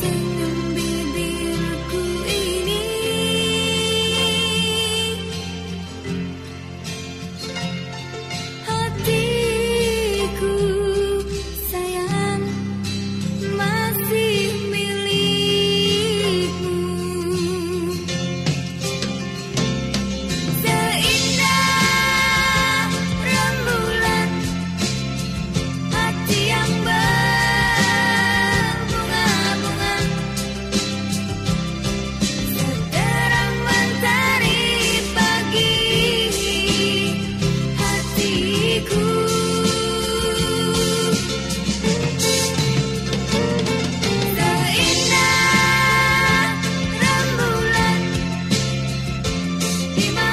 sing Y